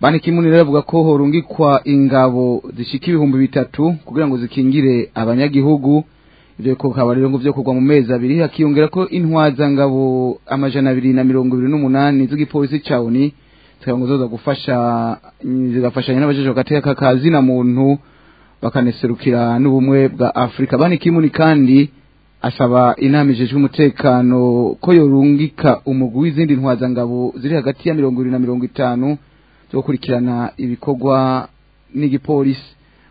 Banikimuni rero avuga ko horungikwa ingabo zishika ibihumbi bitatu kugira ngo zikingire abanyagihugu ibyo kukaba rero ngo byo kugwa mu mezi abiri hakiyongera ko intwaza ngabo amajana abiri na mirongo ibiri n'umunani z'igipolisi cawuni zikaba ngo zoza gufasha zigafashanya n'abajejwe agateka kazina muntu bakaneserukira n'ubumwe bwa Afrika banikimuni kandi asaba inama ijejwe umutekano ko yorungika umugwi w'izindi ngabo ziri hagati ya mirongo ibiri na mirongo itanu zo ibikorwa n'igipolisi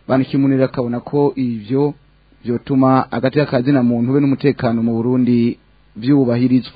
banakimunira akabona ko ibyo byotuma agati k'akazina muntu be n'umutekano mu burundi byubahirizwa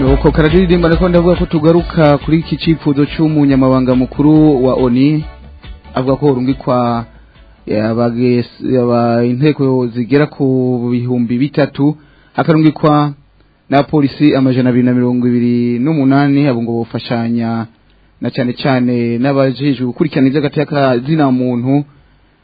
nuko karadiridimba nako ndavuga ko tugaruka kuri iki cyifuzo cy'umunyamabanga mukuru wa oni avuga ko urungikwa inteko zigera ku bihumbi bitatu hakarungikwa Polisi amajana abiri na mirongo ibiri n'umunani abo ngo na cyane cyane n'abajejwe gukurikirana iby'agateka zina muntu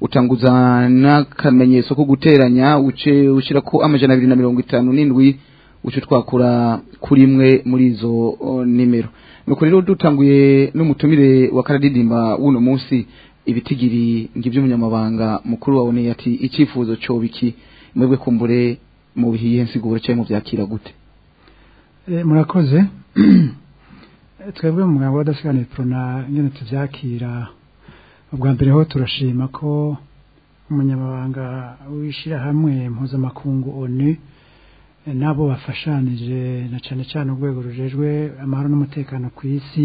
utanguza n'akamenyetso ko guteranya uce ushyira ko amajana abiri na mirongo itanu n'indwi uce twakura kuri imwe muri izo nimero nuko rero dutanguye n'umutumire wa karadidimba w'uno munsi ibitigiri ng'iby'umunyamabanga mukuru wa waboneye ati icyifuzo cyo biki mwebwe kumbure mu bihiye nsiguro cyangwa mu byakira gute eh, murakoze twebwe mu mugambi w'abadasigaye turona nyine tubyakira ubwa mbere ho turashima ko umunyamabanga w'ishyirahamwe mpuzamakungu one n'abo bafashanije na cyane cyane urwego rujejwe amahoro n'umutekano ku isi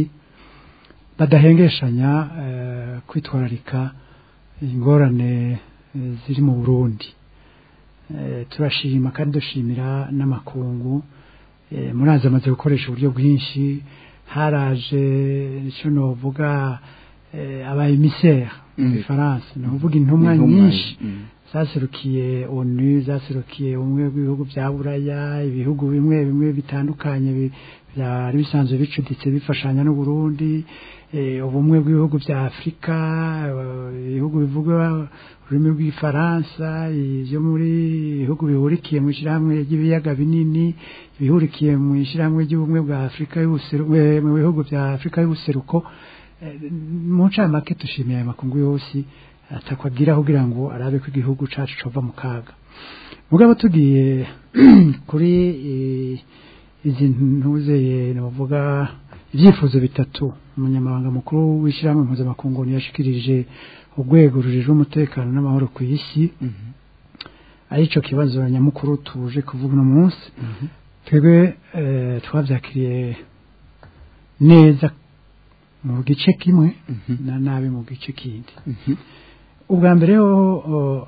badahengeshanya eh, kwitwararika ingorane eh, ziri mu burundi eh, turashima kandi dushimira n'amakungu muraza amaze gukoresha uburyo bwinshi haraje icyo navuga aba emiseri mu ifaransa mm. ni ukuvuga mm. intumwa nyinshi mm. zaserukiye onu zaserukiye ubumwe bw'ibihugu bya buraya ibihugu bimwe bimwe bitandukanye byari bisanzwe bicuditse bifashanya n'u Burundi eh, ubumwe bw'ibihugu bya afurika eh, ibihugu bivuga ururimi rw'ifaransa ibyo muri bihugu bihurikiye mu ishyirahamwe ry'ibiyaga binini bihurikiye mu ishyirahamwe ry'ubumwe bwa afurika eh, mu bihugu bya afurika y'ubuseruko mu ncamake dushimiye aya makungu yose atakwagira agira kugira ngo arabe ko igihugu cacu cyova mu kaga mugabo tugiye kuri izi ntuzeye navuga ibyifuzo bitatu umunyamabanga mukuru w'ishyirahamwe mpuzamakungu yashikirije urwego rujejwe umutekano n'amahoro ku isi mm-hmm. aricyo kibazo nyamukuru tuje kuvuga uno munsi mm-hmm. twebwe eh, twabyakiriye neza mu gice kimwe mm-hmm. na nabi mu gice kindi ubwa mbere ho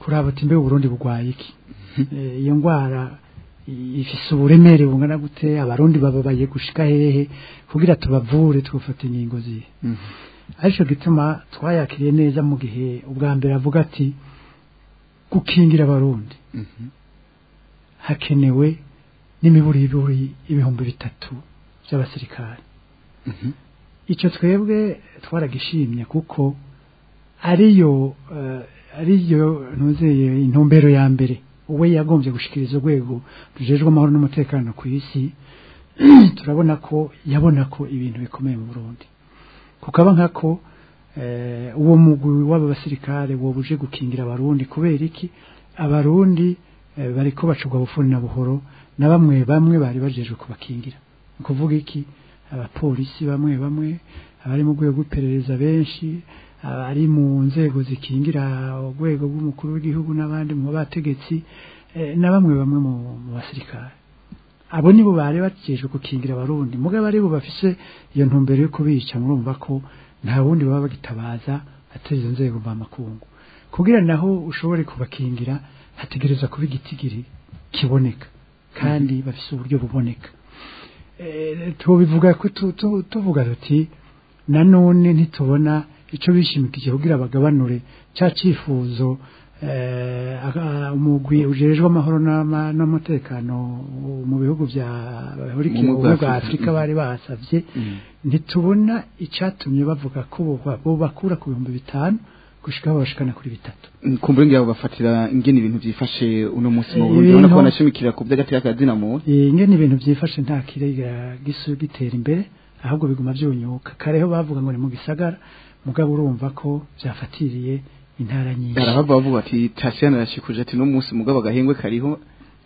kuraba uti mbega uburundi burwaye iki mhm. eh, iyo ndwara ifise uburemere bungana gute abarundi bababaye gushika hehe kugira tubavure twufate inkingo zihe mm-hmm. aricyo gituma twayakiriye neza mu gihe ubwa mbere avuga ati gukingira abarundi mm-hmm. hakenewe n'imiburiburi ibihumbi bitatu by'abasirikare mm-hmm. icyo twebwe twaragishimye kuko ariyo eh, ariyo ntuzeye intumbero ya mbere we yagombye gushikiriza urwego rujejwe amahoro n'umutekano ku isi turabona ko yabona ko ibintu bikomeye mu burundi kukaba nkako eh, uwo mugwi w'aba basirikare wabuje gukingira abarundi kubera iki abarundi eh, bari kubacurwa bufuni na buhoro na bamwe bamwe bari bajejwe kubakingira ni ukuvuga iki abapolisi bamwe bamwe abari mu rwego rw'iperereza benshi abari mu nzego zikingira urwego rw'umukuru w'igihugu n'abandi mu bategetsi eh, na bamwe bamwe mu basirikare abo nibo bari bagejejwe gukingira abarundi mugabo ari bafise iyo ntumbero yo kubica murumva ko nta wundi baba bagitabaza atari izo nzego mvamakungu kugira naho ushobore kubakingira hategereza kuba igitigiri kiboneka kandi mhm. bafise uburyo buboneka eh, tubivuga ko tuvuga tuti nanone ntitubona icyo bishimikiye kugira bagabanure cya cyifuzo eh, umugwi ujejwe amahoro n'umutekano mu bihugu bya afurika bari bahasabye mm. ntitubona icyatumye bavuga ko bakura ku bihumbi bitanu gushikaho bashikana kuri bitatu mm, kumva ngira bafatira ingene ibintu byifashe uno munsi mu Burundi eh, urabona ko banashimikira ku by'agati y'akazina mu eh, ingene ibintu byifashe nta kirega gisu imbere ahubwo biguma byunyuka kareho bavuga ngo ni mu gisagara mugabo urumva ko byafatiriye intara nyinshi arabava bavuga ati tasiyana yashikuje ati n'umunsi mugabo agahengwe kariho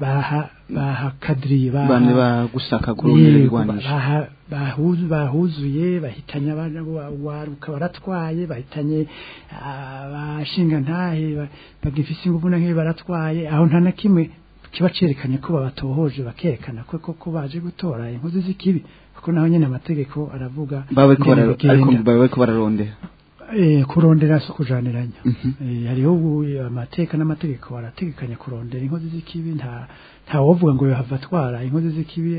baha bahakadiriye bahuzuye bahitanye ukaba baratwaye bahitanye abashinga ah, ntahe bagifise ingufu na nk'iyo baratwaye aho nta na kimwe kiba cerekanye ko babatohoje bakerekana ko koko baje gutora inkozi z'ikibi kuko naho nyine amategeko aravuga babeko bararondera Eh, kurondera si ukujaniranya mhm. eh, hariho eh, amateka n'amategeko barategekanya kurondera inkozi z'ikibi nta wovuga ngo yahava atwara inkozi z'ikibi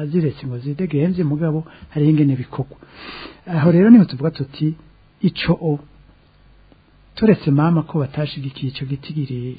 aziretse ngo zidegenze mugabo hariho ingene bikorwa aho rero niho tuvuga tuti ico o turetse mama ko batashigikiye icyo gitigiri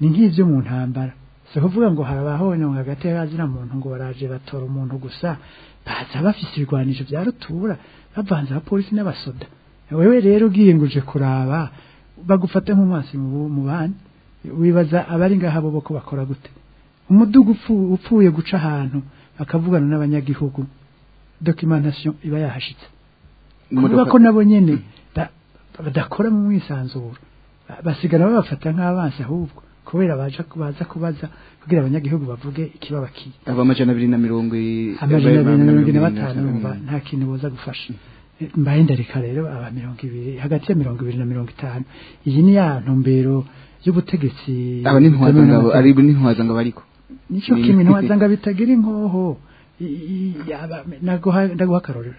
ni nk'ibyo mu ntambara si ukuvuga ngo habaho ntabwo hagati y'abazina muntu ngo baraje batora umuntu gusa baza bafise ibigwanisho bya rutura bavanze abapolisi n'abasoda wewe rero ugiye ngo uje kuraba bagufate nk'umwasi mu bandi wibaza abari ngaha bo ko bakora gute umudugu upfuye guca ahantu bakavugana n'abanyagihugu dokimantation iba yahashitse kuvuga ko nabo nyine badakora mu mwisanzuro basigara babafata nk'abansi ahubwo kubera baje kubaza kubaza kugira abanyagihugu bavuge ikibabakiye aba amajana 250 amajana nta kintu boza gufasha mbaye ndareka rero aba ibiri hagati ya ibiri na mirongo itanu iyi ni ya ntumbero y'ubutegetsi aba ni ntwazanga ari ni ntwazanga bariko nico bitagira inkoho ndaguha akarorero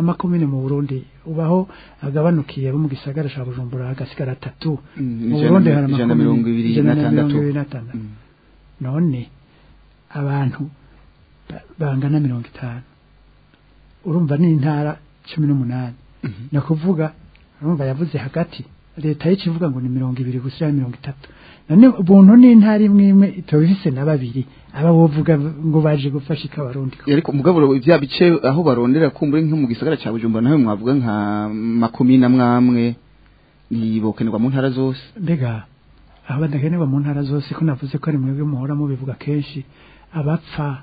amakomine mu burundi ubaho agabanukiye bo mu gisagara cya bujumbura hagasigara atatu mm, mu burundi hari amakomine mm. none abantu bangana mirongo itanu urumva ni intara cumi n'umunani mm-hmm. ni ukuvuga urumva yavuze hagati leta y'ikivuga ngo ni mirongo ibiri gusa mirongo itatu none ubuntu n'intara imwe imwe ikaba na babiri aba wovuga ngo baje gufasha ikabarundi ariko mugaburo bya bice aho barondera kumbure nko mu gisagara cya Bujumbura nawe mwavuga nka makumyabiri mwamwe nibokenerwa mu ntara zose mbega aho badakenerwa mu ntara zose ko navuze ko ari mwebwe muhora mubivuga kenshi abapfa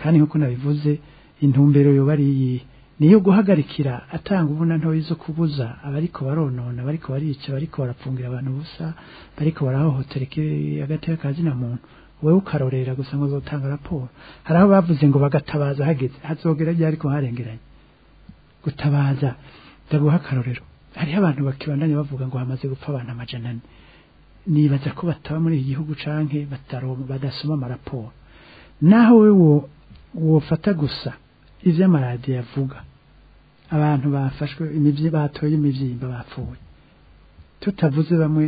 kandi nk'uko nabivuze intumbero yoba ari iyihe niyo guhagarikira atanga ubuna ntoya zo kubuza abariko baronona bariko barica bariko barapfungira abantu ubusa bariko barahohotereka agateka ka zina muntu wowe ukarorera gusa ngo uzotanga raporo hari aho bavuze ngo bagatabaza hageze hazogera igihe ariko harengeranye gutabaza ndaguha akarorero hariho abantu bakibandanya bavuga ngo hamaze gupfa abantu amajana ane nibaza ko bataba muri iki gihugu canke badasoma amaraporo naho wowe wofata gusa ibyo amaradiyo avuga abantu bafashwe batoye imibyimba bapfuye tutavuze bamwe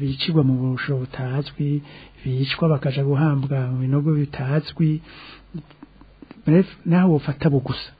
bicirwa mu burusho butazwi bicwa bakajya guhambwa mu binogo bitazwi nawe ufata bugusa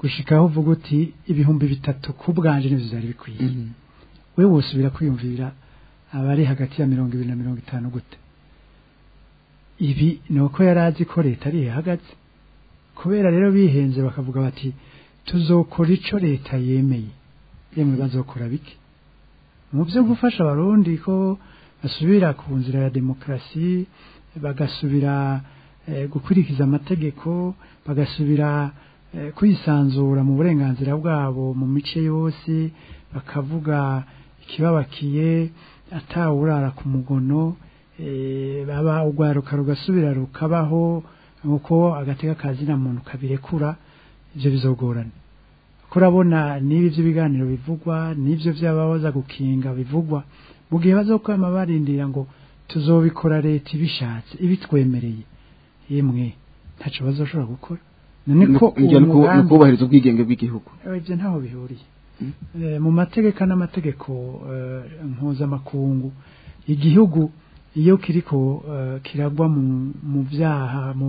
gushikaho uvuga uti ibihumbi bitatu ku bwanje n'ibyo byari bikwiye mm-hmm. we wose birakwiyumvira abari hagati ya mirongo ibiri na mirongo itanu gute ibi ni uko yari azi ko leta ari ihagaze kubera rero bihenze bakavuga bati tuzokora icyo leta yemeye yemwe bazokora bike mu byo gufasha abarundi ko basubira ku nzira ya demokarasi bagasubira eh, gukurikiza amategeko bagasubira Eh, kwisanzura mu burenganzira bwabo mu mice yose bakavuga ikibabakiye atawurara ku mugono eh, baba urwaruka rugasubira rukabaho nk'uko agateka kazina muntu kabirekura ibyo bizogorana kurabona n'ibi by'ibiganiro bivugwa n'ibyo by'ababaza gukinga bivugwa mu gihe bazokwama barindira ngo tuzobikora leta ibishatse ibitwemereye yemwe ntacyo bazoshobora gukora kubahiriza ubwigenge bw'igihugu ibyo ntaho bihuriye eh, mu mategeko n'amategeko eh, mpuzamakungu igihugu iyo kiriko eh, kiragwa mu byaha mu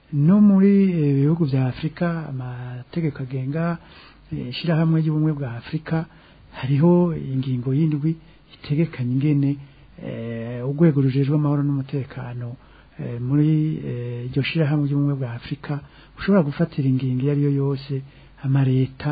no muri eh, bihugu bya afurika amategeko agenga eh, ishyirahamwe ry'ubumwe bwa afurika hariho ingingo y'indwi itegekanye ingene eh, urwego rujejwe amahoro n'umutekano muri iryo shyirahamwe ry'ubumwe bwa afurika ushobora gufatira ingingo iyo ari yo yose amareta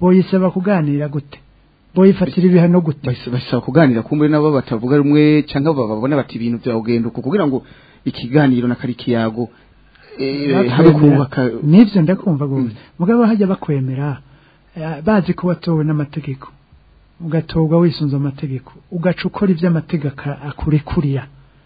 boyisaba kuganira gute boyifatira ibihano gute basaba kuganira ko muri nabo batavuga rumwe cyangwa babona bati ibintu bya ugenda kugira ngo ikiganiro na karikiyago eh, habe kubaka ndakumva gose hmm. mugabo hajya bakwemera eh, bazi ko watowe n'amategeko ugatogwa wisunza amategeko ugaca ukora iby'amategeko akurekurira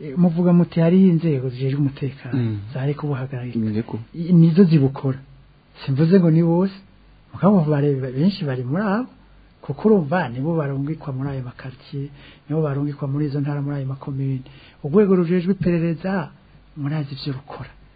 Eh, muvuga muti hariho inzego zijejwe umutekano mm. zari kubuhagarika mm, nizo zibukora simvuze ngo ni bose benshi bari muri abo kuko urumva nibo barungikwa muri ayo makaritsiye nibo barungikwa muri izo ntara muri ayo makomini urwego rujejwe iperereza murazi ibyo rukora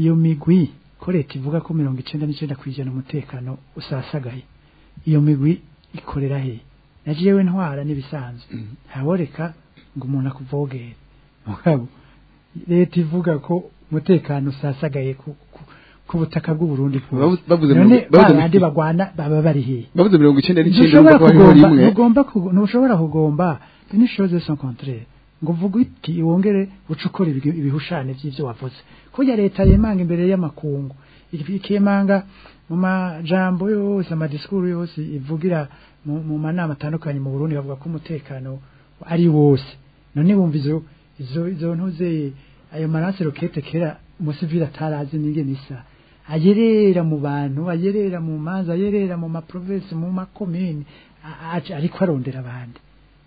iyo migwi ko leta ivuga ko mirongo icyenda n'icyenda ku ijana umutekano usasagaye iyo migwi ikorera he na jewe ntwara n'ibisanzwe mm. ntaboreka ngo umuntu akuvogere leta ivuga ko umutekano usasagaye ku butaka bw'uburundi bavuze babandi bagwana baba bari hehe bavuze mirongo ugomba ntushobora kugomba ni chose contraire ngo vuga iti wongere ucukure ibihushane by'ibyo wavuze kujya leta yemanga imbere y'amakungu ikemanga mu majambo yose amadisikuru yose ivugira mu manama atandukanye mu Burundi bavuga ko umutekano ari wose none bumva izo izo ntuze ayo marase rokete kera umusivili atarazi n'ingene ayerera mu bantu ayerera mu manza ayerera mu maprovensi mu makomini ariko arondera abandi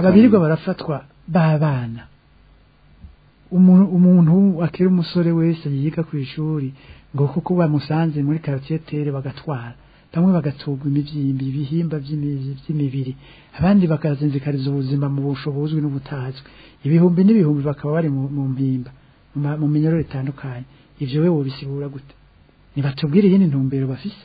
ababirirwa barafatwa babana umuntu akiri umusore wese yiga ku ishuri ngo kuko bamusanze muri karitsiyetere bagatwara bamwe bagatubwa imibyimba ibihimba by'imibiri abandi bakazinzikariza ubuzima mu buzwi n'ubutazwi ibihumbi n'ibihumbi bakaba bari mu mpimba mu minyororo itandukanye ibyo we wobisigura gute ntibatubwire iyindi ntumbero bafise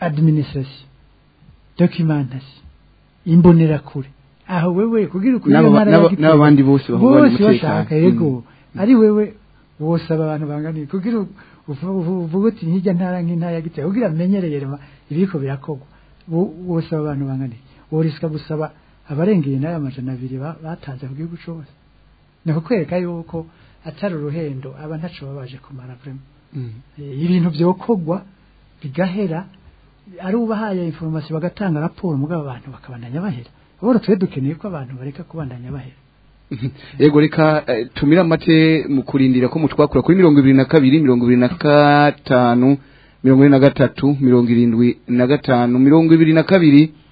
administration documentation imbonerakure aho wewe kugira ukuri n'abo bandi bose bahura bose bashaka yego mm. ari wewe bose aba bantu banganiye kugira uvuga uti hirya ntara nk'intara giteye kugira amenyereye rema ibiko birakogwa bose aba bantu banganiye worisika gusaba abarengeye n'aya majana abiri batanze ku gihugu cyose ni ukwereka yuko atari uruhendo aba ntaco babaje kumara vrema mm. eh, ibintu byokogwa bigahera ari ubahaye informasi bagatanga raporo mugabo abantu bakabandanya bahera bora twe dukeneye ko abantu bareka kubandanya bahera yego reka eh, tumira amate mu kurindira ko mutwakura kuri mirongo ibiri na kabiri mirongo ibiri na gatanu mirongo ine na gatatu mirongo irindwi na gatanu mirongo ibiri na kabiri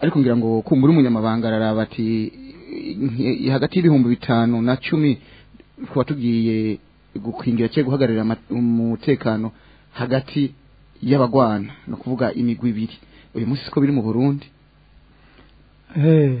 ariko ngira ngo kumbura umunyamabanga araraba ati hagati y'ibihumbi bitanu na cumi kuba tugiye gukingira cyangwa guhagararira umutekano hagati y'abagwana ni ukuvuga imigwi ibiri uyu munsi siko biri mu burundi eh,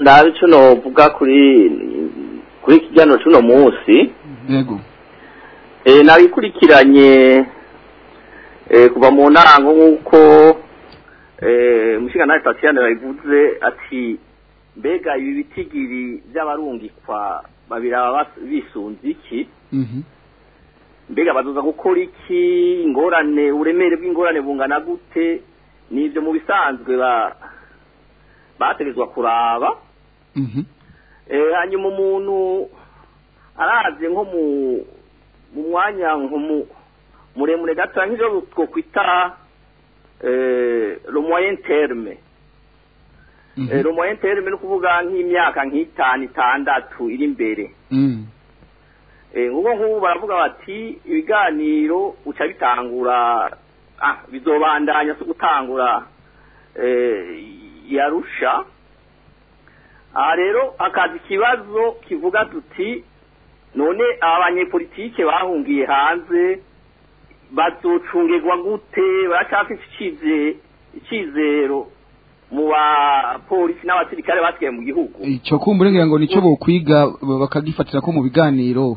ndabe cuno vuga kuri kuri kijyano cuno munsi yego eh, nabikurikiranye kuva mu ntango nk'uko umushinga eh, tatiyane babivuze ati mbega ibi bitigiri by'abarungikwa babiri bisunze iki mhm. mbega baduza gukora iki ingorane uremere bw'ingorane bungana gute ni mu bisanzwe ba bategetswe kuraba mhm. eh, hanyuma umuntu arazi nko mu mwanya muremure gato nk'ibyo twokwita rumoye eh, terme rumoye mhm. eh, terme ni ukuvuga nk'imyaka nk'itanu itandatu iri imbere mm. eh, nk'ubu ngubu baravuga bati ibiganiro uca bitangura ah, bizobandanya si gutangura yarusha aha rero hakaza ikibazo kivuga tuti none abanyepolitike bahungiye hanze baducungirwa gute baracyafite icyizero mu ba polisi n'abasirikare basigaye mu gihugu icyo kumbura ngo nicyo bokwiga bakagifatira ko mu biganiro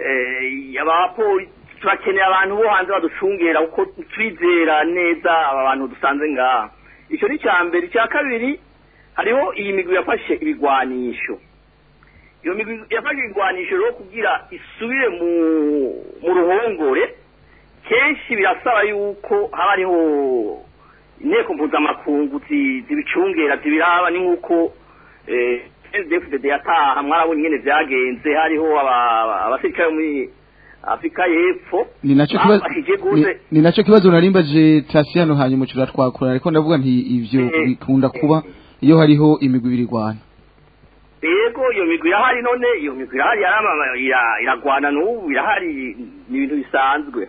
eh, turakeneye abantu bo hanze baducungera kuko twizera neza aba bantu dusanze ngaha icyo ni icya mbere icya kabiri hariho iyi migwi yafashe ibigwanisho iyo migwi yafashe ibigwanisho rero kugira isubire mu ruhongore kenshi birasaba yuko haba hariho inteko mpuzamakungu zibicungera zibiraba ni nk'uko eh, dede yataha mwarabonye nyine byagenze hariho abasirikare muri afurika y'epfo ni nacyo kibazo narimbaje tasiyano hanyuma ucura twakora ariko ndavuga nti ibyo eh. bikunda kuba iyo hariho imigwi ibiri yego iyo migwi irahari none iyo migwi irahari iragwana n'ubu irahari ni ibintu bisanzwe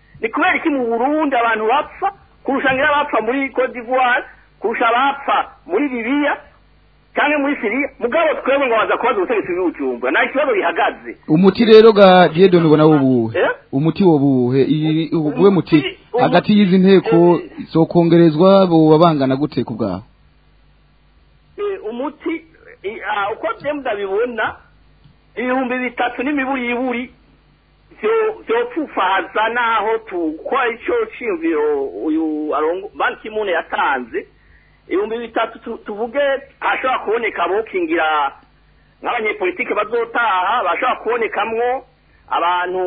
ni kubera iki mu burundi abantu bapfa kurusha ngira abapfa muri kote d'ivoire kurusha abapfa muri bibiya cyane muri siriya mugabo twebwe ngo baza kubaza ubutegetsi bw'ibujumbura nta kibazo bihagaze umuti rero ga jedo nubona wubuhe eh? umuti wobuhe uwe muti hagati y'izi nteko eh, zokongerezwa boba bangana gute ku bwawe eh, umuti uko bye mudabibona ibihumbi bitatu n'imiburi y'iburi byopfufaza naho tukora icyo shingiro uyu banki mune yatanze ibihumbi bitatu tuvuge hashobora kuboneka abokingira nk'abanyepolitike bazotaha bashobora kubonekamwo abantu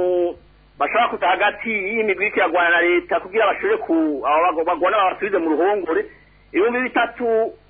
bashobora kuta hagati y'imigwi ikiragwana na leta kugira bashobore ku bagwana babasubize mu ruhongore ibihumbi bitatu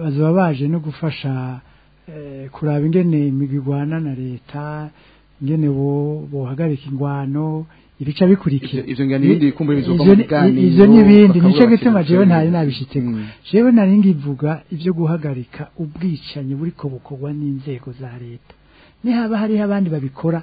bazaba baje no gufasha kuraba ingene imigwi igwana na leta ingene bohagarika ingwano ibica bikurikira ivyo ngani bindi bikumbuye bizoka mu biganiro ivyo nibindi nico gituma jewe ntari nabishiteko mm. jewe nari ngivuga ivyo guhagarika ubwicanyi buriko bukorwa n'inzego za leta nihaba hariho abandi babikora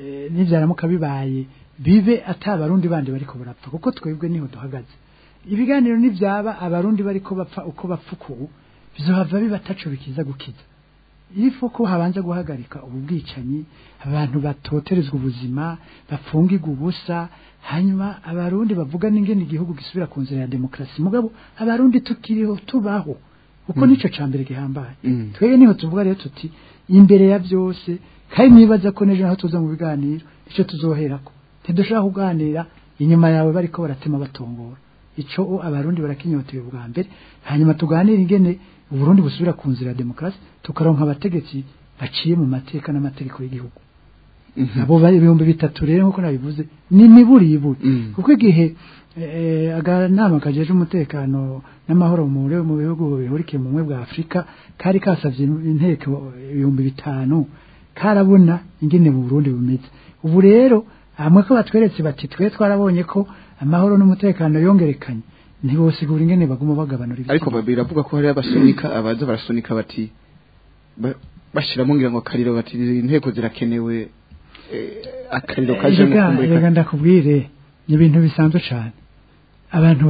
eh, n'ibyaramuka bibaye bibe atabarundi bandi bariko barapfa kuko twebwe niho duhagaze ibiganiro nibyaba abarundi bariko bapfa uko bapfa uku bizohava bibataco bikiza gukiza yifo ko habanza guhagarika ubu bwicanyi abantu batoterezwa ubuzima bafungirwa ubusa hanyuma abarundi bavuga n'ingene igihugu gisubira ku nzira ya demokarasi mugabo abarundi tukiriho tubaho kuko mm. nicyo cya mbere gihambaye mm. twebwe niho tuvuga rero tuti imbere ya byose kandi nibaza ko n'ejo naho tuza mu biganiro icyo tuzoherako ntidushaka kuganira inyuma yawe bariko baratema batongora icyo abarundi barakinyotewe bwa mbere hanyuma tuganire ingene uburundi busubira ku nzira ya demokarasi tukaronka abategetsi baciye mu mateka n'amategeko y'igihugu mhm. abo bari ibihumbi bitatu rero nk'uko nabivuze ni miburiburi mhm. kuko igihe eh, akanama kajeje umutekano n'amahoro mu bihugu bihurikiye mu bumwe bwa afurika kari kasabye inteko ibihumbi bitanu karabona ingene mu burundi bumeze ubu rero hamwe ko batweretse bati twe twarabonye ko amahoro n'umutekano yongerekanye ntibosigura ingene baguma bagabanura ibyo ariko biravuga ko hari abasunika abaza barasunika bati bashiramo ngira ngo kariro bati inteko zirakenewe eh, akariro kaje mu kumurika rega ndakubwire ni ibintu bisanzwe cyane abantu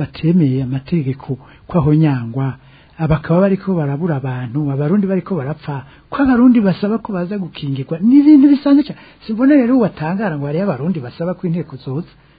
batemeye amategeko kwaho nyangwa abakaba bariko barabura abantu abarundi bariko barapfa ko abarundi basaba ko baza gukingirwa ni ibintu bisanzwe cyane sibona rero watangara ngo hari abarundi basaba ko inteko zoza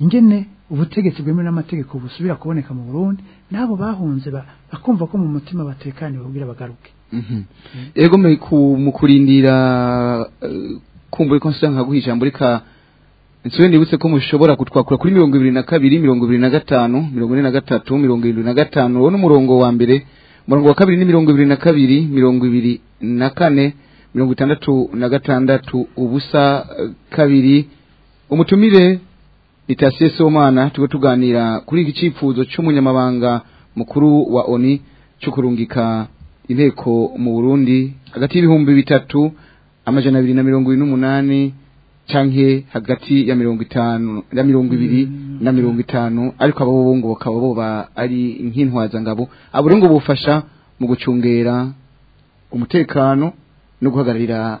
ingene ubutegetsi bwemewe n'amategeko busubira kuboneka mu burundi n'abo bahunze bakumva ko mu mutima batekanye babwira bagaruke yego mhm. mu kurindira eh, kumva ko nsa nkaguha ijambo reka inshuro nibutse ko mushobora kutwakura kuri mirongo ibiri na kabiri mirongo ibiri na gatanu mirongo ine na gatatu mirongo irindwi na gatanu uwo ni umurongo wa mbere umurongo wa kabiri ni mirongo ibiri na kabiri mirongo ibiri na kane mirongo itandatu na gatandatu ubusa eh, kabiri umutumire itasiye somana tuwe tuganira kuri iki cyifuzo cy'umunyamabanga mukuru wa oni cyo kurungika inteko mu burundi hagati y'ibihumbi bitatu amajana abiri na mirongo irindwi n'umunani canke hagati ya mirongo itanu ya mirongo ibiri na mirongo itanu ariko abo ngo bakaba boba ari nk'intwaza ngabo abo ngo bufasha mu gucungera umutekano no guhagararira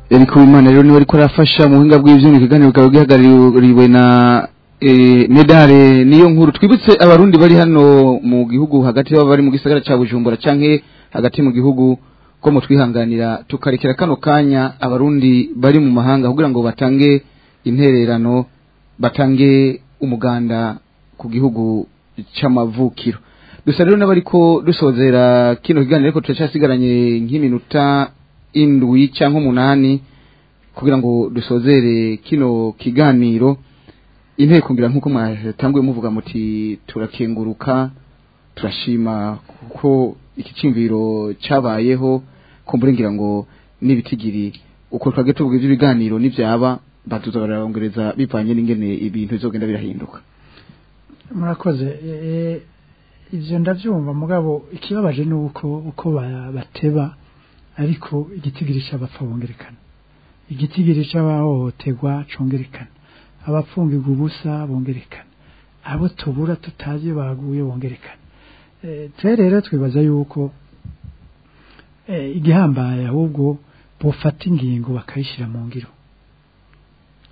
ariko w'imana rero niwe ariko arafasha mu buhinga bw'ibyuma ibiganiro bikaba bihagarariwe na e, medale niyo nkuru twibutse abarundi bari hano mu gihugu hagati y'aba bari mu gisagara cya bujumbura cyangwa hagati mu gihugu ko mutwihanganira tukarekera kano kanya abarundi bari mu mahanga kugira ngo batange intererano batange umuganda ku gihugu cy'amavukiro Dusa rero n'abari ko dusozera kino kiganiro ariko turacasigaranye nk'iminota indwi cyangwa umunani kugira ngo dusozere kino kiganiro inteko ngira nk'uko mwatanguye muvuga muti turakenguruka turashima kuko ikicimviro cyabayeho kumbure ngira ngo n'ibitigiri uko twage tuvuga iby'ibiganiro n'ibyaba batuza bararongereza bivanye n'ingene ibintu bizogenda birahinduka murakoze e, e, ibyo ndabyumva mugabo ikibabaje ni uko uko bateba ariko igitigiri cyabapfa bongerekana igitigiri cy'abahohoterwa cyongerekana abapfungirwa ubusa bongerekana abo tubura tutazi baguye bongerekana eh, twe rero twibaza yuko eh, igihambaye ahubwo bufata ingingo bakayishyira mu ngiro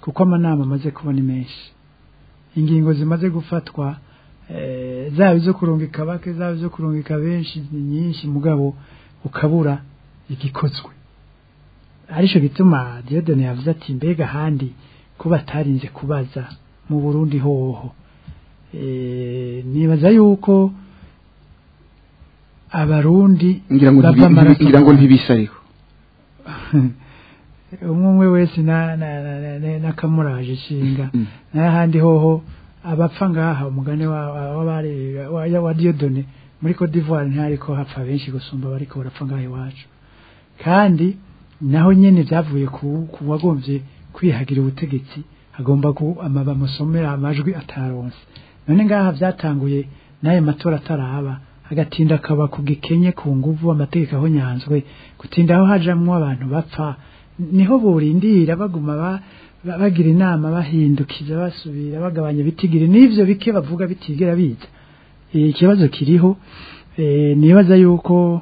kuko amanama amaze kubona menshi ingingo zimaze gufatwa eh, zaba izo kurungika bake zaba izo kurungika benshi nyinshi mugabo ukabura igikozwe aricyo bituma Dieudonne yavuze ati mbega ahandi kuba atarinze kubaza mu burundi hoho eh, nibaza yuko abarundi ngira ngo ntibisariho umwe umwe wese n'akamuraje ishinga mm-hmm. n'ahandi hoho abapfa ngaha umugani wa Dieudonne muri Côte d'Ivoire ntariko hapfa benshi gusumba bariko barapfa ngaha iwacu kandi naho nyene byavuye ku wagombye kwihagira ubutegetsi hagomba agomba amasomera amajwi ataronse none ngaha byatanguye n'ayo matora ataraba agatinda akaba ku gikenye ku nguvu amategeko aho nyanzwe gutinda aho hajamwo abantu bapfa niho burindira baguma bagira inama bahindukiza basubira bagabanya bitigire n'ibyo bike bavuga bitigera biza ikibazo kiriho eh, nibaza yuko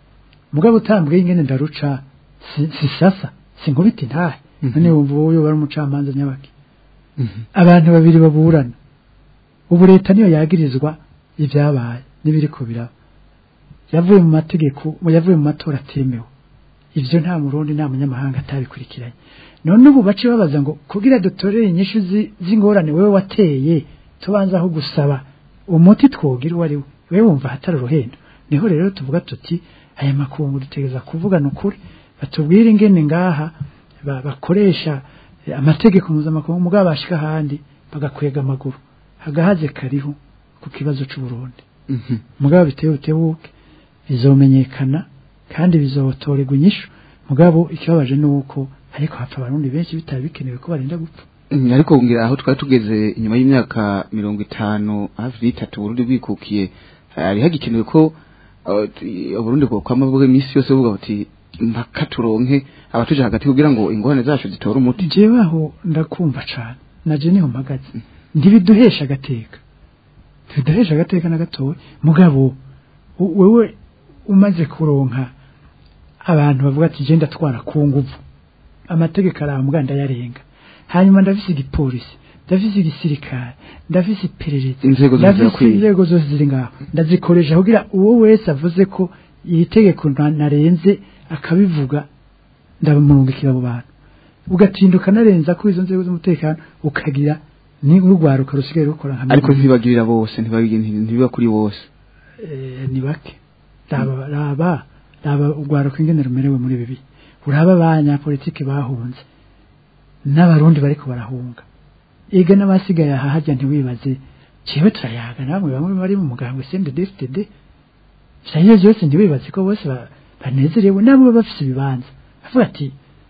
mugabo utambwe ingene ndaruca sisasa sinkubita intahe mhm. none wumva wowe bari umucamanza nyabaki mhm. abantu babiri baburana ubu leta niyo yagirizwa ibyabaye n'ibiri kubiraba yavuye mu mategeko yavuye mu matora atemewe ibyo nta murundi nta munyamahanga atabikurikiranye none ubu bace babaza ngo kugira dutorere inyishu z'ingorane wowe wateye tubanza aho gusaba umuti twogira uwo ari we we wumva hatari uruhendo niho rero tuvuga tuti aya makungu dutegereza kuvugana ukuri batubwire ingene ngaha bakoresha eh, amategeko mpuzamakungu mugabo bashika ahandi bagakwega amaguru hagahaze kariho ku kibazo cy'uburundi mhm. mugabo bitewe utebuke bizomenyekana kandi bizotorerwa inyishu mugabo ikibabaje ni uko ariko hapfa abarundi benshi bitari bikenewe ko barinda gupfa mm, ariko ngira aho twari tugeze inyuma y'imyaka mirongo itanu hafi n'itatu burundu bwikukiye hari hagikenewe ko uburundi bwokwama bwo iminsi yose buvuga buti impaka turonke abatuje hagati kugira ngo ingorane zacu zitore umuti jewe aho ndakumva cyane naje niho mpagaze ntibiduhesha agateka ntibiduhesha agateka na gatoya mugabo wewe umaze kuronka abantu bavuga ati genda twara ku nguvu amategeko arambwa ndayarenga hanyuma ndavise igipolisi ndavize igisirikare ndavize iperereza ndavize inzego zose ziri ngaho ndazikoresha kugira uwo wese avuze ko yitegeko narenze akabivuga ndabamurungikira abo bantu ugatinduka narenza kuri izo nzego z'umutekano ukagira ni urwaruka rusigaye rukora hamwe ariko zibagirira bose ntibiba kuri bose eh, ni bake raba raba urwaruka ingene rumerewe muri bibi uraba abanyapolitike bahunze n'abarundi bariko barahunga ega n'abasigaye aha hajya ntiwibaze cyewe turayaga namwe bamwe bari mu muganga sende desitede cyane byose ntiwibaze ko bose banezerewe nabo baba bafite ibibanza bavuga ati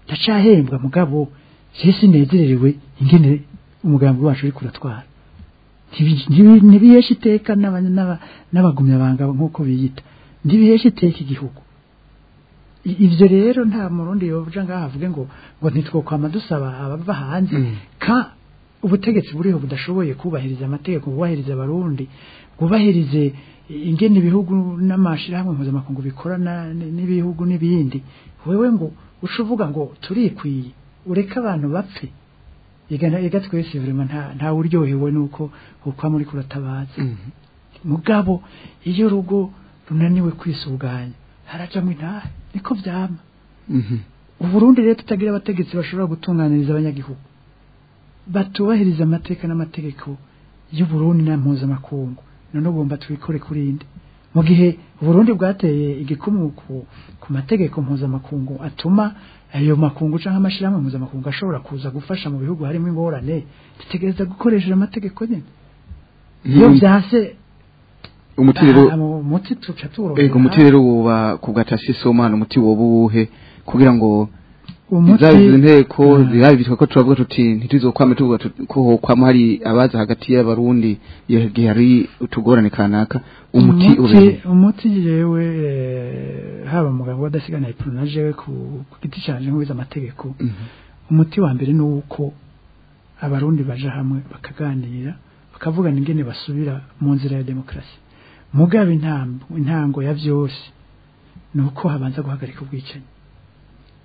ndacahembwa mugabo jewe sinezererewe ingene umuganga wacu uri kuratwara ntibihesha iteka n'abagumyabanga nk'uko biyita ntibihesha iteka igihugu ibyo rero nta murundi yovuga ngo ngo ntitwokwama dusaba abava hanze mm. ka ubutegetsi buriho budashoboye kubahiriza amategeko bubahiriza abarundi bwubahirize ingene ibihugu n'amashirahamwe mpuzamakungu bikorana n'ibihugu n'ibindi wewe ngo uca uvuga ngo turikwiye ureke abantu bapfe ega twese vrema nta uryohewe nuko ukwa muri kuratabaza mm-hmm. mugabo iyo urugo runaniwe kwisuganya harajamo intara niko byama mm-hmm. uburundi rero tutagira abategetsi bashobora gutunganiriza abanyagihugu batubahiriza amateka n'amategeko y'uburundi na mpuzamakungu none ugomba tubikore kurinde mu gihe uburundi bwateye igikomoku ku mategeko mpuzamakungu atuma ayo makungu cyangwa amashyirahamwe mpuzamakungu ashobora kuza gufasha mu bihugu harimo ingorane dutegereza gukoresheje amategeko nyine iyo hmm. byase ah, umuti rero woba ku gatasi isoma umuti woba kugira ngo izabizira inteko ah. zirabishwa ko turavuga tuti ntituzokwame tuvuga ko kwamo hari abaza hagati y'abarundi gihe hari utugorane kanaka umuti ubehe umuti yewe eh, haba muganga wadasigana iporonaje we ku giti cyanje nk'ubiza amategeko mhm. umuti wa mbere ni uko abarundi baje hamwe bakaganira bakavugana ingene basubira mu nzira ya demokarasi mugabe intango ya byose ni uko habanza guhagarika ubwicanyi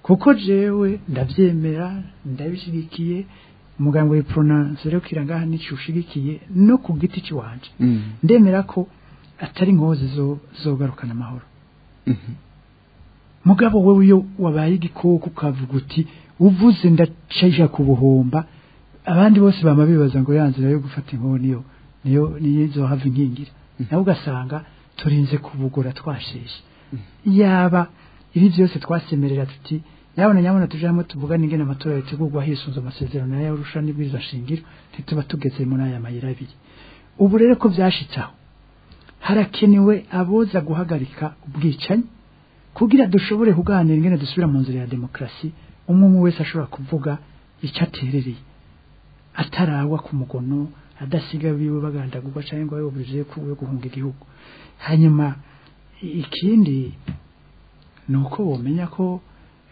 kuko jewe ndabyemera ndabishyigikiye umuganga w'ipuronanse rero kirangaha n'icyo ushigikiye no ku giti cy'iwanje mm. ndemera ko atari inkozi zogarukana amahoro mm-hmm. mugabo we iyo wabaye igikoko ukavuga uti uvuze ndacaja ku buhomba abandi bose bama bibaza ngo yanzira yo gufata inkono niyo niyo nizo hava inkingira mm-hmm. nawe ugasanga turinze kubugura twasheshe mm-hmm. yaba ibi byose twasemerera tuti yabona nyabona tujyamo tuvugane ingene amatora yategurwa hisunze amasezerano y'Arusha n'ibwiza shingiro ntituba tugeze muri aya mayira abiri ubu rero ko byashitsaho harakenewe aboza guhagarika ubwicanyi kugira dushobore kuganira ingene dusubira mu nzira ya demokarasi umwe umwe wese ashobora kuvuga icyo aterereye ataragwa ku mugono adasiga biwe bagandagurwa cyangwa ngo kuwe guhunga igihugu hanyuma ikindi ni uko bomenya ko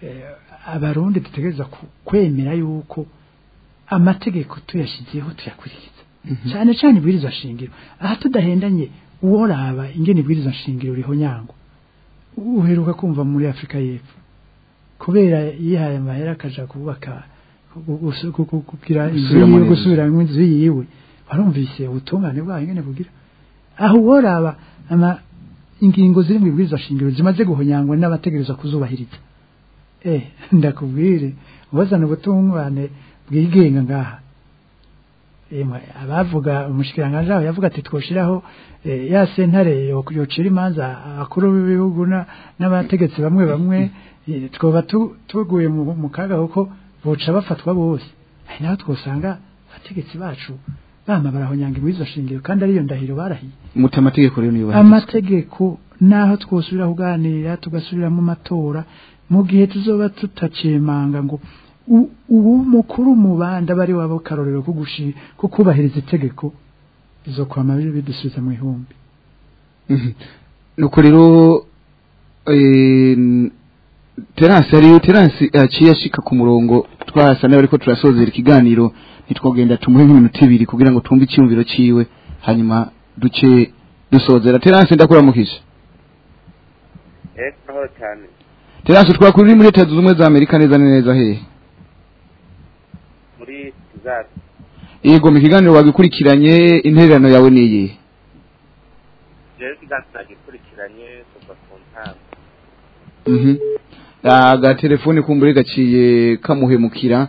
Eh, abarundi dutegereza kwemera yuko amategeko tuyashyizeho tuyakurikiza mhm. cyane cyane ibwirizwa shingiro aha tudahendanye uworaba ingene ibwirizwa shingiro riho nyango uheruka kumva muri afurika y'epfo kubera yihaye amahera akajya kubaka kugira inzu gusubira mu nzu yiwe warumvise ubutungane bwayo ingene bugira aho uworaba ingingo ziri mu ibwirizwa shingiro zimaze guhonyangwa n'abategereza kuzubahiriza eh ndakubwire ubutungane bwigenga ngaha eh, abavuga umushyikiranganje aho yavuga ati twoshiraho eh, ya sentare imanza abakuru b'ibihugu n'abategetsi bamwe bamwe eh, twaba tuguye mu kaga kuko boca bafatwa bose naho twosanga abategetsi bacu bama izo shingiro kandi ariyo ndahiro barahiye muta amategeko rero niyo amategeko mu matora mu gihe tuzoba tutacemanga ngo ubu mukuru mubanda bari wabo karorero ko kubahiriza itegeko izo kwa mabiri bidusubiza mu ihumbi nuko rero eh, terasi ariyo terasi yaciye eh, ashika ku murongo twasa nawe ariko turasozera ikiganiro ntitwogenda tumuhe nk'iminota ibiri kugira ngo twumve icyumviro cyiwe hanyuma duce dusozera terasi ndakora eee cyane terasi kuri muri leta zunze za amerika neza neza hehe muri zari yego mu kiganiro wagikurikiranye intererano yawe niyi jewe kiganiro kumbure gaciye kamuhemukira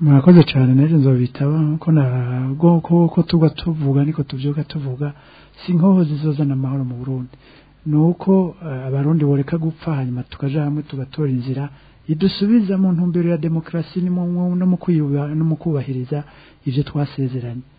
murakoze cyane n'ejo nzobitaba kuko ntabwo ko tuba tuvuga niko tubyuka tuvuga si inkoho zizozana amahoro mu burundi ni uko eh, abarundi boreka gupfa hanyuma tukaja hamwe tugatora inzira idusubiza mu ntumbero ya demokarasi no mu kubahiriza ibyo twasezeranye